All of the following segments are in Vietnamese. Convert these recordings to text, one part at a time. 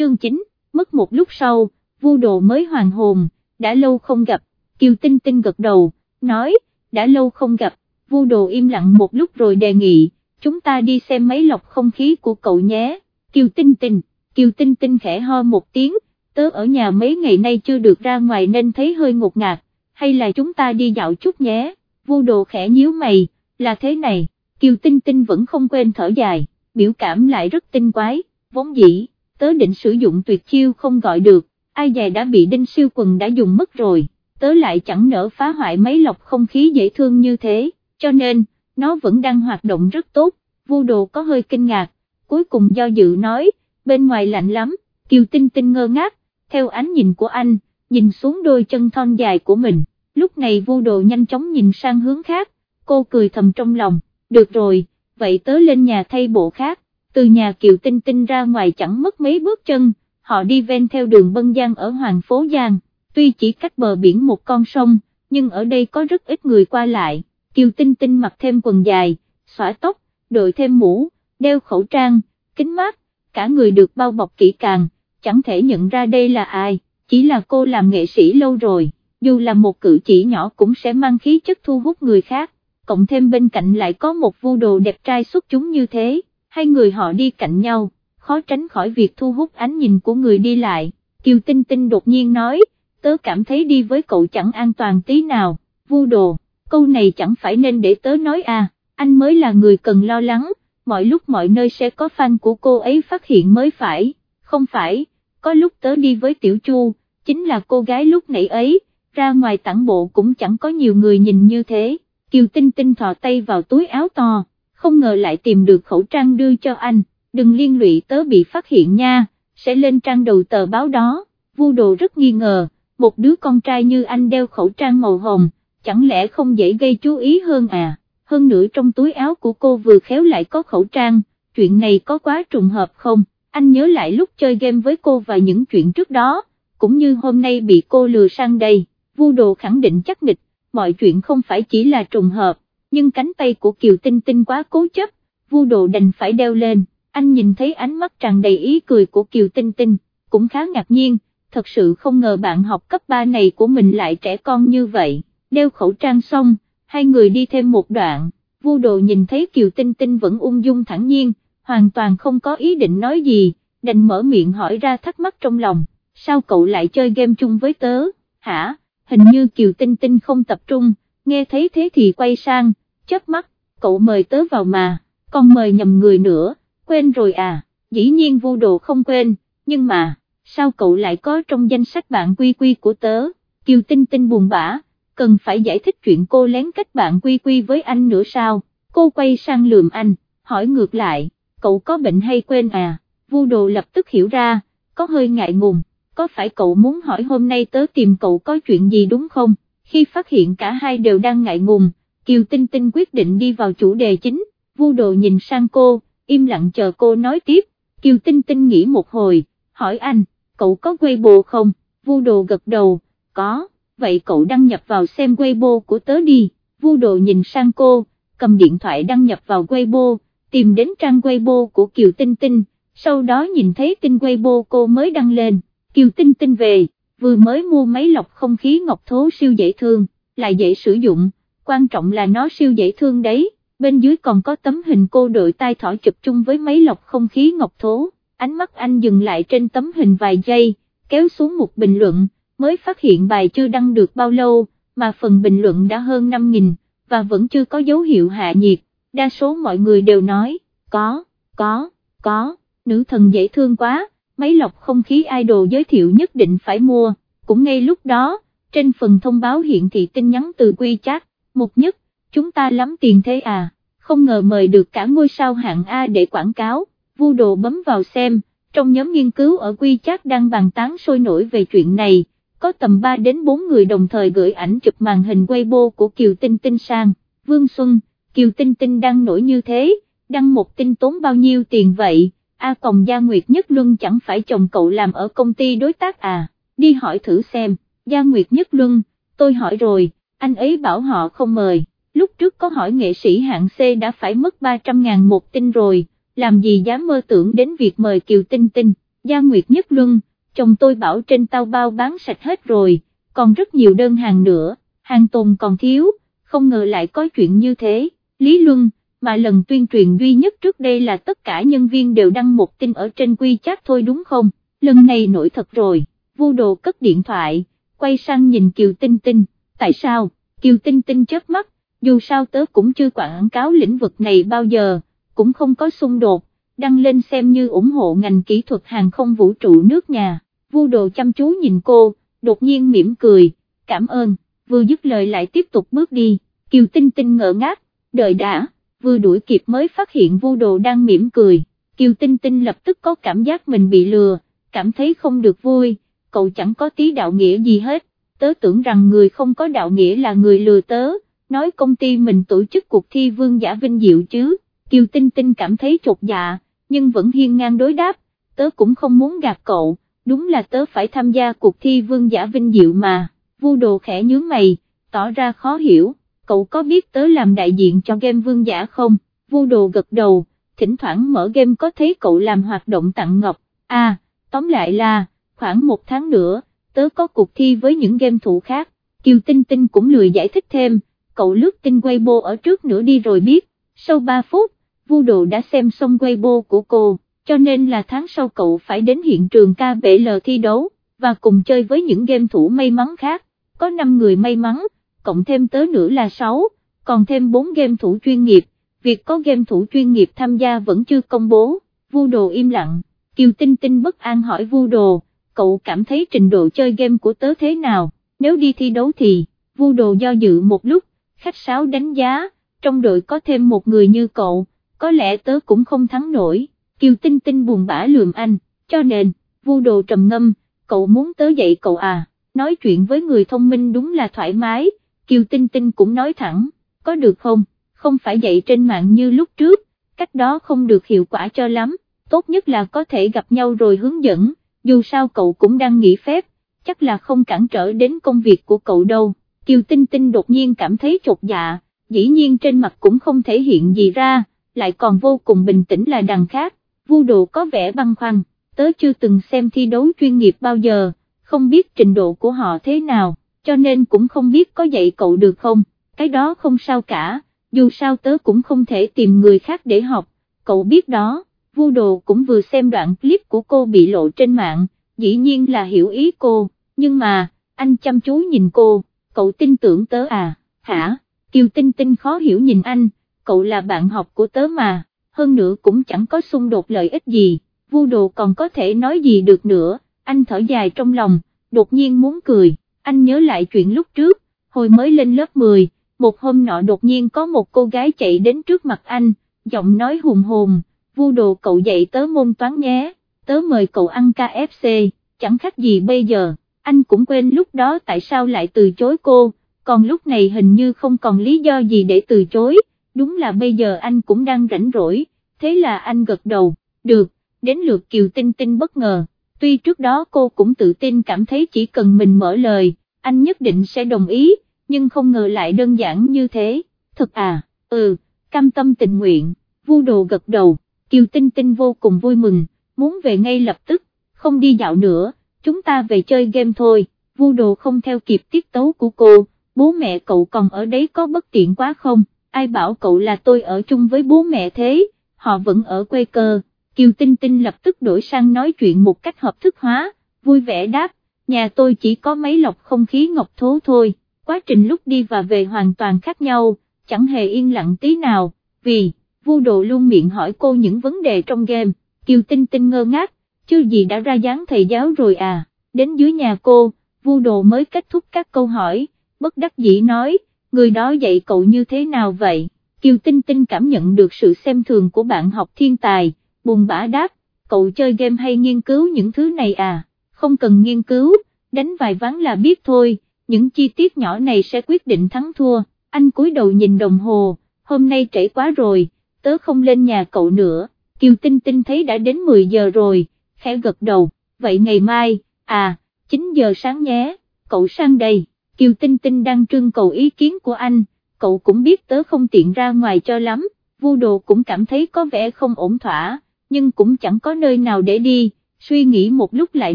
chương 9, mất một lúc sau, vu đồ mới hoàn hồn, đã lâu không gặp, Kiều Tinh Tinh gật đầu, nói, đã lâu không gặp, vu đồ im lặng một lúc rồi đề nghị, chúng ta đi xem máy lọc không khí của cậu nhé, Kiều Tinh Tinh, Kiều Tinh Tinh khẽ ho một tiếng, tớ ở nhà mấy ngày nay chưa được ra ngoài nên thấy hơi ngột ngạt, hay là chúng ta đi dạo chút nhé, vu đồ khẽ nhíu mày, là thế này, Kiều Tinh Tinh vẫn không quên thở dài, biểu cảm lại rất tinh quái, vốn dĩ, tớ định sử dụng tuyệt chiêu không gọi được, ai dè đã bị đinh siêu quần đã dùng mất rồi, tớ lại chẳng nỡ phá hoại mấy lọc không khí dễ thương như thế, cho nên, nó vẫn đang hoạt động rất tốt, vu đồ có hơi kinh ngạc, cuối cùng do dự nói, bên ngoài lạnh lắm, Kiều Tinh Tinh ngơ ngác, theo ánh nhìn của anh, nhìn xuống đôi chân thon dài của mình, lúc này vô đồ nhanh chóng nhìn sang hướng khác, cô cười thầm trong lòng, được rồi, vậy tớ lên nhà thay bộ khác, từ nhà Kiều Tinh Tinh ra ngoài chẳng mất mấy bước chân, họ đi ven theo đường Bân Giang ở Hoàng Phố Giang, tuy chỉ cách bờ biển một con sông, nhưng ở đây có rất ít người qua lại, Kiều Tinh Tinh mặc thêm quần dài, xõa tóc, đội thêm mũ, đeo khẩu trang, kính mát, cả người được bao bọc kỹ càng, chẳng thể nhận ra đây là ai, chỉ là cô làm nghệ sĩ lâu rồi, dù là một cử chỉ nhỏ cũng sẽ mang khí chất thu hút người khác, cộng thêm bên cạnh lại có một vu đồ đẹp trai xuất chúng như thế, hai người họ đi cạnh nhau, khó tránh khỏi việc thu hút ánh nhìn của người đi lại, Kiều Tinh Tinh đột nhiên nói, tớ cảm thấy đi với cậu chẳng an toàn tí nào, vu đồ, câu này chẳng phải nên để tớ nói à, anh mới là người cần lo lắng, mọi lúc mọi nơi sẽ có fan của cô ấy phát hiện mới phải, không phải, có lúc tớ đi với Tiểu Chu, chính là cô gái lúc nãy ấy, ra ngoài tản bộ cũng chẳng có nhiều người nhìn như thế, Kiều Tinh Tinh thò tay vào túi áo to, không ngờ lại tìm được khẩu trang đưa cho anh, đừng liên lụy tớ bị phát hiện nha, sẽ lên trang đầu tờ báo đó, vu đồ rất nghi ngờ, một đứa con trai như anh đeo khẩu trang màu hồng, chẳng lẽ không dễ gây chú ý hơn à, hơn nữa trong túi áo của cô vừa khéo lại có khẩu trang, chuyện này có quá trùng hợp không, anh nhớ lại lúc chơi game với cô và những chuyện trước đó, cũng như hôm nay bị cô lừa sang đây, vu đồ khẳng định chắc nịch, mọi chuyện không phải chỉ là trùng hợp, nhưng cánh tay của Kiều Tinh Tinh quá cố chấp, vu đồ đành phải đeo lên, anh nhìn thấy ánh mắt tràn đầy ý cười của Kiều Tinh Tinh, cũng khá ngạc nhiên, thật sự không ngờ bạn học cấp 3 này của mình lại trẻ con như vậy, đeo khẩu trang xong, hai người đi thêm một đoạn, vu đồ nhìn thấy Kiều Tinh Tinh vẫn ung dung thẳng nhiên, hoàn toàn không có ý định nói gì, đành mở miệng hỏi ra thắc mắc trong lòng, sao cậu lại chơi game chung với tớ, hả, hình như Kiều Tinh Tinh không tập trung, nghe thấy thế thì quay sang, chớp mắt, cậu mời tớ vào mà, còn mời nhầm người nữa, quên rồi à, dĩ nhiên vu đồ không quên, nhưng mà, sao cậu lại có trong danh sách bạn quy quy của tớ, Kiều Tinh Tinh buồn bã, cần phải giải thích chuyện cô lén cách bạn quy quy với anh nữa sao, cô quay sang lườm anh, hỏi ngược lại, cậu có bệnh hay quên à, vu đồ lập tức hiểu ra, có hơi ngại ngùng, có phải cậu muốn hỏi hôm nay tớ tìm cậu có chuyện gì đúng không, khi phát hiện cả hai đều đang ngại ngùng, Kiều Tinh Tinh quyết định đi vào chủ đề chính, vu đồ nhìn sang cô, im lặng chờ cô nói tiếp, Kiều Tinh Tinh nghĩ một hồi, hỏi anh, cậu có Weibo không, vu đồ gật đầu, có, vậy cậu đăng nhập vào xem Weibo của tớ đi, vu đồ nhìn sang cô, cầm điện thoại đăng nhập vào Weibo, tìm đến trang Weibo của Kiều Tinh Tinh, sau đó nhìn thấy tin Weibo cô mới đăng lên, Kiều Tinh Tinh về, vừa mới mua máy lọc không khí ngọc thố siêu dễ thương, lại dễ sử dụng, quan trọng là nó siêu dễ thương đấy, bên dưới còn có tấm hình cô đội tai thỏ chụp chung với máy lọc không khí ngọc thố, ánh mắt anh dừng lại trên tấm hình vài giây, kéo xuống một bình luận, mới phát hiện bài chưa đăng được bao lâu, mà phần bình luận đã hơn 5.000, và vẫn chưa có dấu hiệu hạ nhiệt, đa số mọi người đều nói, có, có, có, nữ thần dễ thương quá, máy lọc không khí idol giới thiệu nhất định phải mua, cũng ngay lúc đó, trên phần thông báo hiện thị tin nhắn từ quy chat, mục nhất, chúng ta lắm tiền thế à, không ngờ mời được cả ngôi sao hạng A để quảng cáo, vu đồ bấm vào xem, trong nhóm nghiên cứu ở quy chat đang bàn tán sôi nổi về chuyện này, có tầm 3 đến 4 người đồng thời gửi ảnh chụp màn hình Weibo của Kiều Tinh Tinh sang, Vương Xuân, Kiều Tinh Tinh đang nổi như thế, đăng một tin tốn bao nhiêu tiền vậy, A Còng Gia Nguyệt Nhất Luân chẳng phải chồng cậu làm ở công ty đối tác à, đi hỏi thử xem, Gia Nguyệt Nhất Luân, tôi hỏi rồi, anh ấy bảo họ không mời, lúc trước có hỏi nghệ sĩ hạng C đã phải mất 300 ngàn một tin rồi, làm gì dám mơ tưởng đến việc mời Kiều Tinh Tinh, Gia Nguyệt Nhất Luân, chồng tôi bảo trên tao bao bán sạch hết rồi, còn rất nhiều đơn hàng nữa, hàng tồn còn thiếu, không ngờ lại có chuyện như thế, Lý Luân, mà lần tuyên truyền duy nhất trước đây là tất cả nhân viên đều đăng một tin ở trên quy chat thôi đúng không, lần này nổi thật rồi, vu đồ cất điện thoại, quay sang nhìn Kiều Tinh Tinh, tại sao, Kiều Tinh Tinh chớp mắt, dù sao tớ cũng chưa quảng cáo lĩnh vực này bao giờ, cũng không có xung đột, đăng lên xem như ủng hộ ngành kỹ thuật hàng không vũ trụ nước nhà, vu đồ chăm chú nhìn cô, đột nhiên mỉm cười, cảm ơn, vừa dứt lời lại tiếp tục bước đi, Kiều Tinh Tinh ngỡ ngác, đợi đã, vừa đuổi kịp mới phát hiện vu đồ đang mỉm cười, Kiều Tinh Tinh lập tức có cảm giác mình bị lừa, cảm thấy không được vui, cậu chẳng có tí đạo nghĩa gì hết, tớ tưởng rằng người không có đạo nghĩa là người lừa tớ, nói công ty mình tổ chức cuộc thi vương giả vinh diệu chứ, Kiều Tinh Tinh cảm thấy chột dạ, nhưng vẫn hiên ngang đối đáp, tớ cũng không muốn gạt cậu, đúng là tớ phải tham gia cuộc thi vương giả vinh diệu mà, vu đồ khẽ nhướng mày, tỏ ra khó hiểu, cậu có biết tớ làm đại diện cho game vương giả không, vu đồ gật đầu, thỉnh thoảng mở game có thấy cậu làm hoạt động tặng ngọc, à, tóm lại là, khoảng một tháng nữa, tớ có cuộc thi với những game thủ khác, Kiều Tinh Tinh cũng lười giải thích thêm, cậu lướt tin Weibo ở trước nữa đi rồi biết, sau 3 phút, Vu Đồ đã xem xong Weibo của cô, cho nên là tháng sau cậu phải đến hiện trường KBL thi đấu, và cùng chơi với những game thủ may mắn khác, có 5 người may mắn, cộng thêm tớ nữa là 6, còn thêm 4 game thủ chuyên nghiệp, việc có game thủ chuyên nghiệp tham gia vẫn chưa công bố, Vu Đồ im lặng, Kiều Tinh Tinh bất an hỏi Vu Đồ, cậu cảm thấy trình độ chơi game của tớ thế nào, nếu đi thi đấu thì, Vu Đồ do dự một lúc, khách sáo đánh giá, trong đội có thêm một người như cậu, có lẽ tớ cũng không thắng nổi, Kiều Tinh Tinh buồn bã lườm anh, cho nên, vu đồ trầm ngâm, cậu muốn tớ dạy cậu à, nói chuyện với người thông minh đúng là thoải mái, Kiều Tinh Tinh cũng nói thẳng, có được không, không phải dạy trên mạng như lúc trước, cách đó không được hiệu quả cho lắm, tốt nhất là có thể gặp nhau rồi hướng dẫn, dù sao cậu cũng đang nghỉ phép, chắc là không cản trở đến công việc của cậu đâu, Kiều Tinh Tinh đột nhiên cảm thấy chột dạ, dĩ nhiên trên mặt cũng không thể hiện gì ra, lại còn vô cùng bình tĩnh là đằng khác, vu đồ có vẻ băn khoăn, tớ chưa từng xem thi đấu chuyên nghiệp bao giờ, không biết trình độ của họ thế nào, cho nên cũng không biết có dạy cậu được không, cái đó không sao cả, dù sao tớ cũng không thể tìm người khác để học, cậu biết đó, vu đồ cũng vừa xem đoạn clip của cô bị lộ trên mạng, dĩ nhiên là hiểu ý cô, nhưng mà, anh chăm chú nhìn cô, cậu tin tưởng tớ à, hả, Kiều Tinh Tinh khó hiểu nhìn anh, cậu là bạn học của tớ mà, hơn nữa cũng chẳng có xung đột lợi ích gì, vu đồ còn có thể nói gì được nữa, anh thở dài trong lòng, đột nhiên muốn cười, anh nhớ lại chuyện lúc trước, hồi mới lên lớp 10, một hôm nọ đột nhiên có một cô gái chạy đến trước mặt anh, giọng nói hùng hồn, vu đồ cậu dạy tớ môn toán nhé, tớ mời cậu ăn KFC, chẳng khác gì bây giờ, anh cũng quên lúc đó tại sao lại từ chối cô, còn lúc này hình như không còn lý do gì để từ chối, đúng là bây giờ anh cũng đang rảnh rỗi, thế là anh gật đầu, được, đến lượt Kiều Tinh Tinh bất ngờ, tuy trước đó cô cũng tự tin cảm thấy chỉ cần mình mở lời, anh nhất định sẽ đồng ý, nhưng không ngờ lại đơn giản như thế, thật à, ừ, cam tâm tình nguyện, vu đồ gật đầu, Kiều Tinh Tinh vô cùng vui mừng, muốn về ngay lập tức, không đi dạo nữa, chúng ta về chơi game thôi, vu đồ không theo kịp tiết tấu của cô, bố mẹ cậu còn ở đấy có bất tiện quá không? ai bảo cậu là tôi ở chung với bố mẹ thế, họ vẫn ở quê cơ, Kiều Tinh Tinh lập tức đổi sang nói chuyện một cách hợp thức hóa, vui vẻ đáp, nhà tôi chỉ có mấy lọc không khí ngọc thố thôi, quá trình lúc đi và về hoàn toàn khác nhau, chẳng hề yên lặng tí nào, vì, vu đồ luôn miệng hỏi cô những vấn đề trong game, Kiều Tinh Tinh ngơ ngác, chưa gì đã ra dáng thầy giáo rồi à, đến dưới nhà cô, vu đồ mới kết thúc các câu hỏi, bất đắc dĩ nói, người đó dạy cậu như thế nào vậy, Kiều Tinh Tinh cảm nhận được sự xem thường của bạn học thiên tài, buồn bã đáp, cậu chơi game hay nghiên cứu những thứ này à, không cần nghiên cứu, đánh vài ván là biết thôi, những chi tiết nhỏ này sẽ quyết định thắng thua, anh cúi đầu nhìn đồng hồ, hôm nay trễ quá rồi, tớ không lên nhà cậu nữa, Kiều Tinh Tinh thấy đã đến 10 giờ rồi, khẽ gật đầu, vậy ngày mai, à, 9 giờ sáng nhé, cậu sang đây. Kiều Tinh Tinh đang trưng cầu ý kiến của anh, cậu cũng biết tớ không tiện ra ngoài cho lắm, vu đồ cũng cảm thấy có vẻ không ổn thỏa, nhưng cũng chẳng có nơi nào để đi, suy nghĩ một lúc lại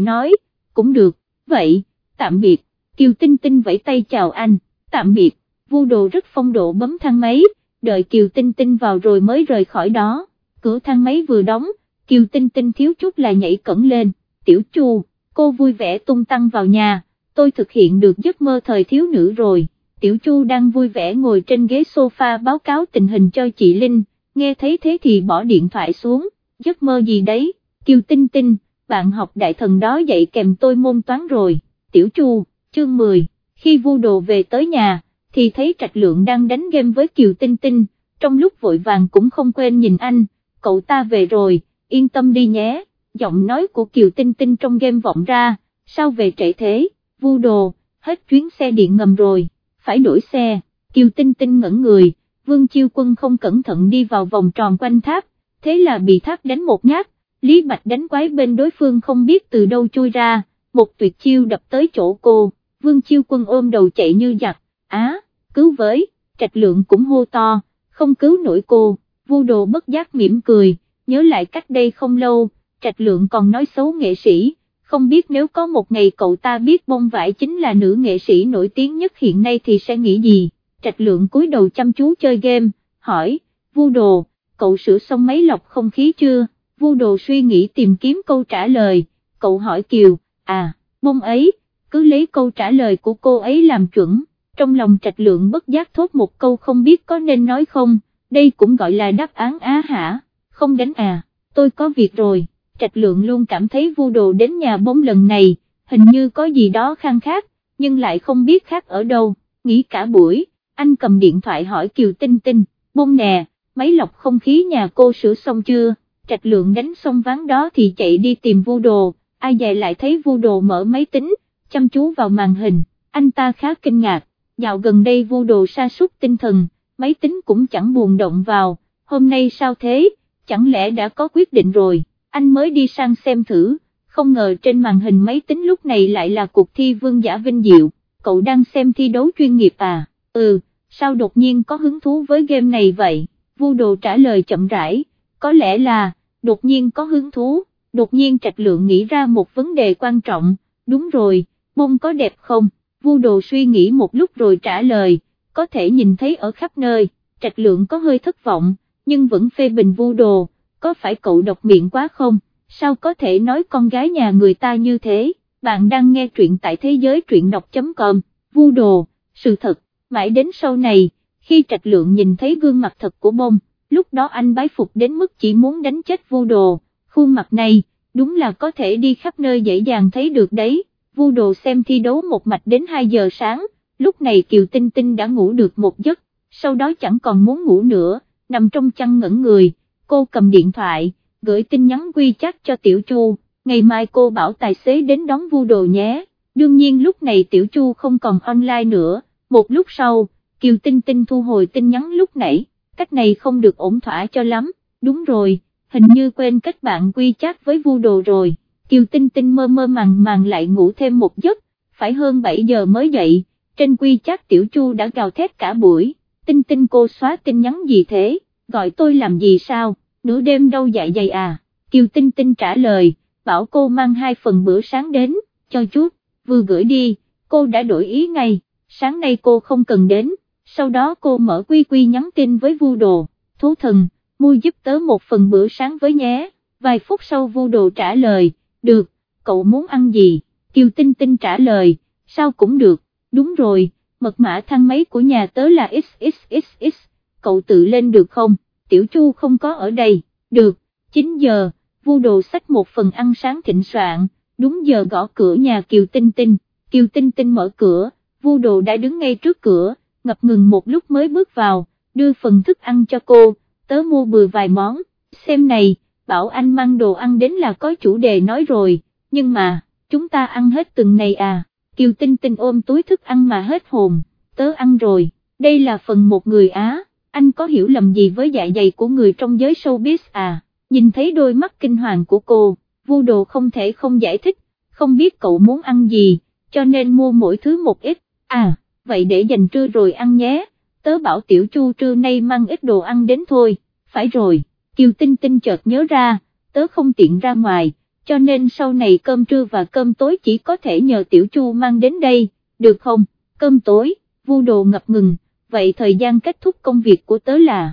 nói, cũng được, vậy, tạm biệt, Kiều Tinh Tinh vẫy tay chào anh, tạm biệt, vu đồ rất phong độ bấm thang máy, đợi Kiều Tinh Tinh vào rồi mới rời khỏi đó, cửa thang máy vừa đóng, Kiều Tinh Tinh thiếu chút là nhảy cẩn lên, tiểu chu, cô vui vẻ tung tăng vào nhà, tôi thực hiện được giấc mơ thời thiếu nữ rồi, tiểu chu đang vui vẻ ngồi trên ghế sofa báo cáo tình hình cho chị Linh, nghe thấy thế thì bỏ điện thoại xuống, giấc mơ gì đấy, Kiều Tinh Tinh, bạn học đại thần đó dạy kèm tôi môn toán rồi, tiểu chu, chương 10, khi vu đồ về tới nhà, thì thấy trạch lượng đang đánh game với Kiều Tinh Tinh, trong lúc vội vàng cũng không quên nhìn anh, cậu ta về rồi, yên tâm đi nhé, giọng nói của Kiều Tinh Tinh trong game vọng ra, sao về trễ thế, vu đồ, hết chuyến xe điện ngầm rồi, phải đổi xe, Kiều Tinh Tinh ngẩn người, Vương Chiêu Quân không cẩn thận đi vào vòng tròn quanh tháp, thế là bị tháp đánh một nhát, Lý Bạch đánh quái bên đối phương không biết từ đâu chui ra, một tuyệt chiêu đập tới chỗ cô, Vương Chiêu Quân ôm đầu chạy như giặc, á, cứu với, trạch lượng cũng hô to, không cứu nổi cô, vu đồ bất giác mỉm cười, nhớ lại cách đây không lâu, trạch lượng còn nói xấu nghệ sĩ, không biết nếu có một ngày cậu ta biết bông vải chính là nữ nghệ sĩ nổi tiếng nhất hiện nay thì sẽ nghĩ gì, trạch lượng cúi đầu chăm chú chơi game, hỏi, vu đồ, cậu sửa xong máy lọc không khí chưa, vu đồ suy nghĩ tìm kiếm câu trả lời, cậu hỏi Kiều, à, bông ấy, cứ lấy câu trả lời của cô ấy làm chuẩn, trong lòng trạch lượng bất giác thốt một câu không biết có nên nói không, đây cũng gọi là đáp án á hả, không đánh à, tôi có việc rồi, trạch lượng luôn cảm thấy vu đồ đến nhà bóng lần này, hình như có gì đó khang khác, nhưng lại không biết khác ở đâu, nghĩ cả buổi, anh cầm điện thoại hỏi Kiều Tinh Tinh, bông nè, máy lọc không khí nhà cô sửa xong chưa, trạch lượng đánh xong ván đó thì chạy đi tìm vu đồ, ai dè lại thấy vu đồ mở máy tính, chăm chú vào màn hình, anh ta khá kinh ngạc, dạo gần đây vô đồ sa sút tinh thần, máy tính cũng chẳng buồn động vào, hôm nay sao thế, chẳng lẽ đã có quyết định rồi, anh mới đi sang xem thử, không ngờ trên màn hình máy tính lúc này lại là cuộc thi vương giả vinh diệu, cậu đang xem thi đấu chuyên nghiệp à, ừ, sao đột nhiên có hứng thú với game này vậy, vô đồ trả lời chậm rãi, có lẽ là, đột nhiên có hứng thú, đột nhiên trạch lượng nghĩ ra một vấn đề quan trọng, đúng rồi, bông có đẹp không, vu đồ suy nghĩ một lúc rồi trả lời, có thể nhìn thấy ở khắp nơi, trạch lượng có hơi thất vọng, nhưng vẫn phê bình vu đồ, có phải cậu độc miệng quá không, sao có thể nói con gái nhà người ta như thế, bạn đang nghe truyện tại thế giới truyện đọc.com, vu đồ, sự thật, mãi đến sau này, khi trạch lượng nhìn thấy gương mặt thật của bông, lúc đó anh bái phục đến mức chỉ muốn đánh chết vu đồ, khuôn mặt này, đúng là có thể đi khắp nơi dễ dàng thấy được đấy, vu đồ xem thi đấu một mạch đến 2 giờ sáng, lúc này Kiều Tinh Tinh đã ngủ được một giấc, sau đó chẳng còn muốn ngủ nữa, nằm trong chăn ngẩn người, cô cầm điện thoại, gửi tin nhắn quy chắc cho Tiểu Chu, ngày mai cô bảo tài xế đến đón vu đồ nhé, đương nhiên lúc này Tiểu Chu không còn online nữa, một lúc sau, Kiều Tinh Tinh thu hồi tin nhắn lúc nãy, cách này không được ổn thỏa cho lắm, đúng rồi, hình như quên kết bạn quy chắc với vu đồ rồi, Kiều Tinh Tinh mơ mơ màng màng lại ngủ thêm một giấc, phải hơn 7 giờ mới dậy, trên quy chắc Tiểu Chu đã gào thét cả buổi, Tinh Tinh cô xóa tin nhắn gì thế, gọi tôi làm gì sao, nửa đêm đâu dạ dày à, Kiều Tinh Tinh trả lời, bảo cô mang hai phần bữa sáng đến, cho chút, vừa gửi đi, cô đã đổi ý ngay, sáng nay cô không cần đến, sau đó cô mở quy quy nhắn tin với vu đồ, thú thần, mua giúp tớ một phần bữa sáng với nhé, vài phút sau vu đồ trả lời, được, cậu muốn ăn gì, Kiều Tinh Tinh trả lời, sao cũng được, đúng rồi, mật mã thang máy của nhà tớ là XXXX, cậu tự lên được không, Tiểu Chu không có ở đây, được, 9 giờ, vu đồ sách một phần ăn sáng thịnh soạn, đúng giờ gõ cửa nhà Kiều Tinh Tinh, Kiều Tinh Tinh mở cửa, vu đồ đã đứng ngay trước cửa, ngập ngừng một lúc mới bước vào, đưa phần thức ăn cho cô, tớ mua bừa vài món, xem này, bảo anh mang đồ ăn đến là có chủ đề nói rồi, nhưng mà, chúng ta ăn hết từng này à, Kiều Tinh Tinh ôm túi thức ăn mà hết hồn, tớ ăn rồi, đây là phần một người Á, anh có hiểu lầm gì với dạ dày của người trong giới showbiz à, nhìn thấy đôi mắt kinh hoàng của cô, vu đồ không thể không giải thích, không biết cậu muốn ăn gì, cho nên mua mỗi thứ một ít, à, vậy để dành trưa rồi ăn nhé, tớ bảo tiểu chu trưa nay mang ít đồ ăn đến thôi, phải rồi, Kiều Tinh Tinh chợt nhớ ra, tớ không tiện ra ngoài, cho nên sau này cơm trưa và cơm tối chỉ có thể nhờ Tiểu Chu mang đến đây, được không, cơm tối, vu đồ ngập ngừng, vậy thời gian kết thúc công việc của tớ là,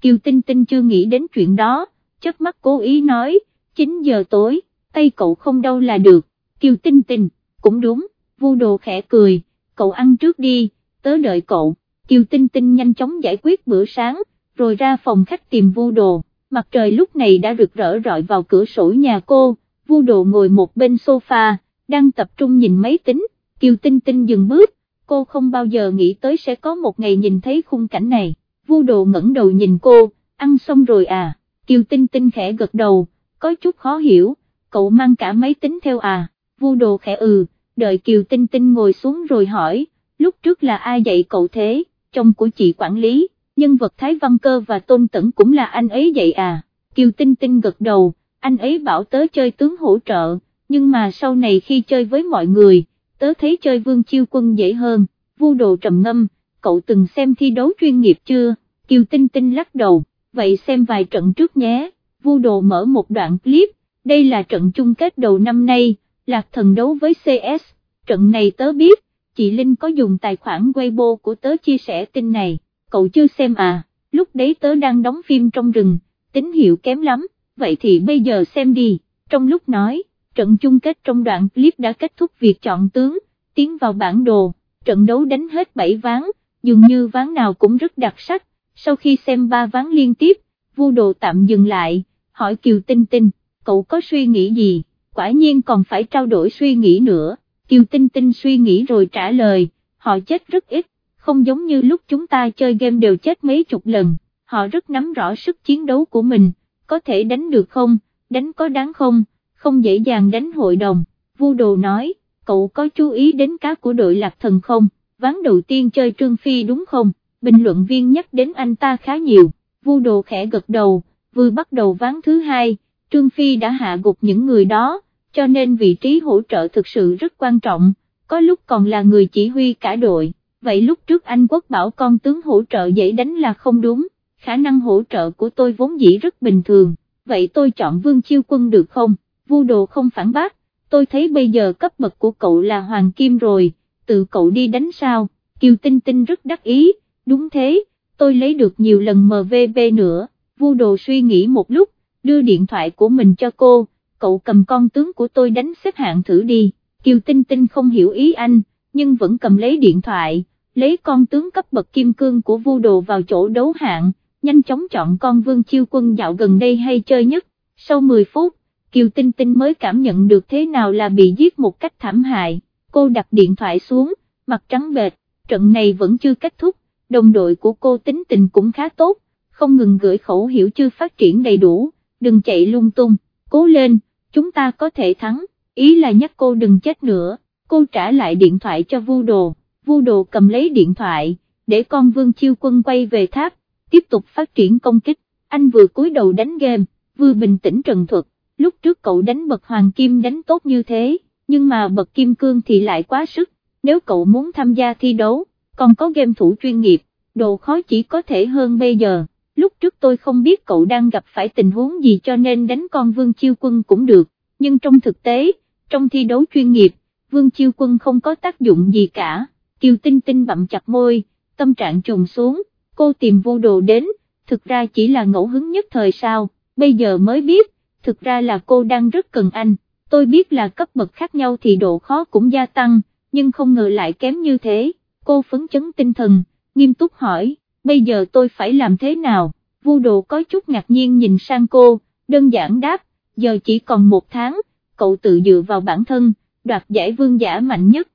Kiều Tinh Tinh chưa nghĩ đến chuyện đó, chớp mắt cố ý nói, 9 giờ tối, tay cậu không đâu là được, Kiều Tinh Tinh, cũng đúng, vu đồ khẽ cười, cậu ăn trước đi, tớ đợi cậu, Kiều Tinh Tinh nhanh chóng giải quyết bữa sáng, rồi ra phòng khách tìm vu đồ, mặt trời lúc này đã rực rỡ rọi vào cửa sổ nhà cô, vu đồ ngồi một bên sofa, đang tập trung nhìn máy tính, Kiều Tinh Tinh dừng bước, cô không bao giờ nghĩ tới sẽ có một ngày nhìn thấy khung cảnh này, vu đồ ngẩng đầu nhìn cô, ăn xong rồi à, Kiều Tinh Tinh khẽ gật đầu, có chút khó hiểu, cậu mang cả máy tính theo à, vu đồ khẽ ừ, đợi Kiều Tinh Tinh ngồi xuống rồi hỏi, lúc trước là ai dạy cậu thế, chồng của chị quản lý, nhân vật Thái Văn Cơ và Tôn Tẩn cũng là anh ấy vậy à, Kiều Tinh Tinh gật đầu, anh ấy bảo tớ chơi tướng hỗ trợ, nhưng mà sau này khi chơi với mọi người, tớ thấy chơi vương chiêu quân dễ hơn, vu đồ trầm ngâm, cậu từng xem thi đấu chuyên nghiệp chưa, Kiều Tinh Tinh lắc đầu, vậy xem vài trận trước nhé, vu đồ mở một đoạn clip, đây là trận chung kết đầu năm nay, Lạc Thần đấu với CS, trận này tớ biết, chị Linh có dùng tài khoản Weibo của tớ chia sẻ tin này, cậu chưa xem à, lúc đấy tớ đang đóng phim trong rừng, tín hiệu kém lắm, vậy thì bây giờ xem đi, trong lúc nói, trận chung kết trong đoạn clip đã kết thúc việc chọn tướng, tiến vào bản đồ, trận đấu đánh hết 7 ván, dường như ván nào cũng rất đặc sắc, sau khi xem 3 ván liên tiếp, vu đồ tạm dừng lại, hỏi Kiều Tinh Tinh, cậu có suy nghĩ gì, quả nhiên còn phải trao đổi suy nghĩ nữa, Kiều Tinh Tinh suy nghĩ rồi trả lời, họ chết rất ít, không giống như lúc chúng ta chơi game đều chết mấy chục lần, họ rất nắm rõ sức chiến đấu của mình, có thể đánh được không, đánh có đáng không, không dễ dàng đánh hội đồng, vu đồ nói, cậu có chú ý đến cá của đội lạc thần không, ván đầu tiên chơi Trương Phi đúng không, bình luận viên nhắc đến anh ta khá nhiều, vu đồ khẽ gật đầu, vừa bắt đầu ván thứ hai, Trương Phi đã hạ gục những người đó, cho nên vị trí hỗ trợ thực sự rất quan trọng, có lúc còn là người chỉ huy cả đội, vậy lúc trước anh quốc bảo con tướng hỗ trợ dễ đánh là không đúng, khả năng hỗ trợ của tôi vốn dĩ rất bình thường, vậy tôi chọn Vương Chiêu Quân được không, vu đồ không phản bác, tôi thấy bây giờ cấp bậc của cậu là Hoàng Kim rồi, tự cậu đi đánh sao, Kiều Tinh Tinh rất đắc ý, đúng thế, tôi lấy được nhiều lần mvp nữa, vu đồ suy nghĩ một lúc, đưa điện thoại của mình cho cô, cậu cầm con tướng của tôi đánh xếp hạng thử đi, Kiều Tinh Tinh không hiểu ý anh, nhưng vẫn cầm lấy điện thoại, lấy con tướng cấp bậc kim cương của vu đồ vào chỗ đấu hạng, nhanh chóng chọn con vương chiêu quân dạo gần đây hay chơi nhất, sau 10 phút, Kiều Tinh Tinh mới cảm nhận được thế nào là bị giết một cách thảm hại, cô đặt điện thoại xuống, mặt trắng bệch, trận này vẫn chưa kết thúc, đồng đội của cô tính tình cũng khá tốt, không ngừng gửi khẩu hiểu chưa phát triển đầy đủ, đừng chạy lung tung, cố lên, chúng ta có thể thắng, ý là nhắc cô đừng chết nữa, cô trả lại điện thoại cho vu đồ, vu đồ cầm lấy điện thoại, để con vương chiêu quân quay về tháp, tiếp tục phát triển công kích, anh vừa cúi đầu đánh game, vừa bình tĩnh trần thuật, lúc trước cậu đánh bậc hoàng kim đánh tốt như thế, nhưng mà bậc kim cương thì lại quá sức, nếu cậu muốn tham gia thi đấu, còn có game thủ chuyên nghiệp, đồ khó chỉ có thể hơn bây giờ, lúc trước tôi không biết cậu đang gặp phải tình huống gì cho nên đánh con Vương Chiêu Quân cũng được, nhưng trong thực tế, trong thi đấu chuyên nghiệp, Vương Chiêu Quân không có tác dụng gì cả, Kiều Tinh Tinh bậm chặt môi, tâm trạng trùng xuống, cô tìm vô đồ đến, thực ra chỉ là ngẫu hứng nhất thời sao, bây giờ mới biết, thực ra là cô đang rất cần anh, tôi biết là cấp bậc khác nhau thì độ khó cũng gia tăng, nhưng không ngờ lại kém như thế, cô phấn chấn tinh thần, nghiêm túc hỏi, bây giờ tôi phải làm thế nào, vu đồ có chút ngạc nhiên nhìn sang cô, đơn giản đáp, giờ chỉ còn một tháng, cậu tự dựa vào bản thân, đoạt giải vương giả mạnh nhất,